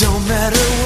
don't matter